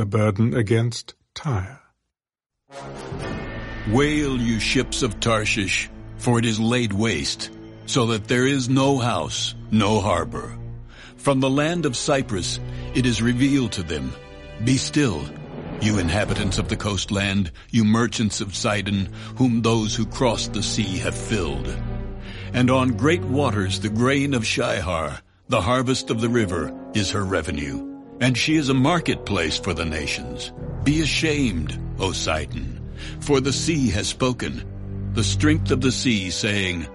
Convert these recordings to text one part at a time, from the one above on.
the burden against Tyre. Wail, you ships of Tarshish, for it is laid waste, so that there is no house, no harbor. From the land of Cyprus it is revealed to them, Be still, you inhabitants of the coastland, you merchants of Sidon, whom those who cross the sea have filled. And on great waters the grain of Shihor, the harvest of the river, is her revenue. And she is a marketplace for the nations. Be ashamed, O Sidon, for the sea has spoken, the strength of the sea, saying,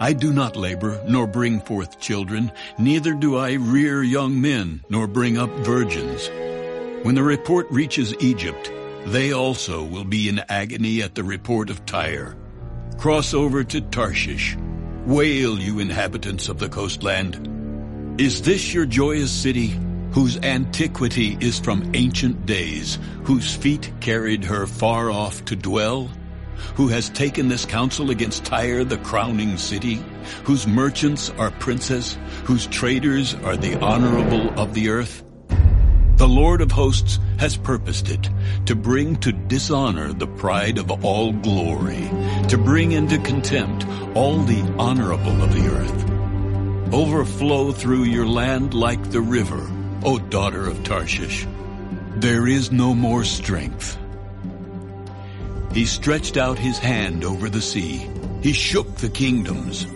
I do not labor, nor bring forth children, neither do I rear young men, nor bring up virgins. When the report reaches Egypt, they also will be in agony at the report of Tyre. Cross over to Tarshish. Wail, you inhabitants of the coastland. Is this your joyous city, whose antiquity is from ancient days, whose feet carried her far off to dwell? Who has taken this counsel against Tyre, the crowning city? Whose merchants are princes, whose traders are the honorable of the earth? The Lord of hosts has purposed it, to bring to dishonor the pride of all glory, to bring into contempt all the honorable of the earth. Overflow through your land like the river, O daughter of Tarshish. There is no more strength. He stretched out his hand over the sea. He shook the kingdoms.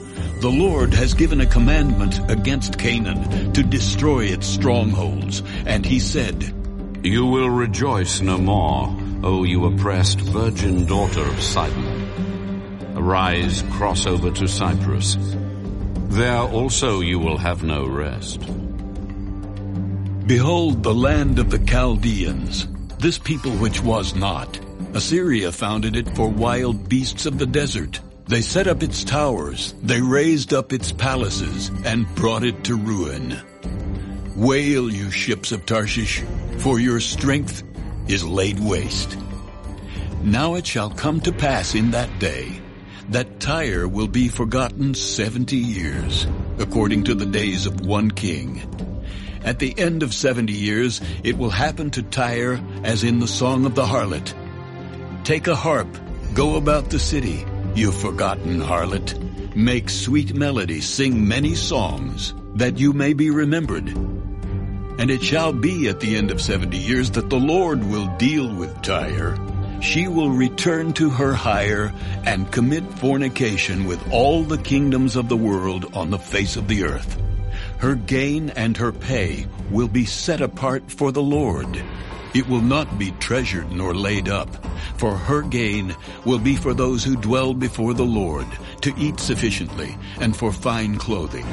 The Lord has given a commandment against Canaan to destroy its strongholds. And he said, You will rejoice no more, O you oppressed virgin daughter of Sidon. Arise, cross over to Cyprus. There also you will have no rest. Behold the land of the Chaldeans, this people which was not. Assyria founded it for wild beasts of the desert. They set up its towers, they raised up its palaces, and brought it to ruin. Wail, you ships of Tarshish, for your strength is laid waste. Now it shall come to pass in that day that Tyre will be forgotten seventy years, according to the days of one king. At the end of seventy years, it will happen to Tyre as in the song of the harlot. Take a harp, go about the city, you forgotten harlot. Make sweet melody, sing many songs, that you may be remembered. And it shall be at the end of seventy years that the Lord will deal with Tyre. She will return to her hire and commit fornication with all the kingdoms of the world on the face of the earth. Her gain and her pay will be set apart for the Lord. It will not be treasured nor laid up, for her gain will be for those who dwell before the Lord, to eat sufficiently, and for fine clothing.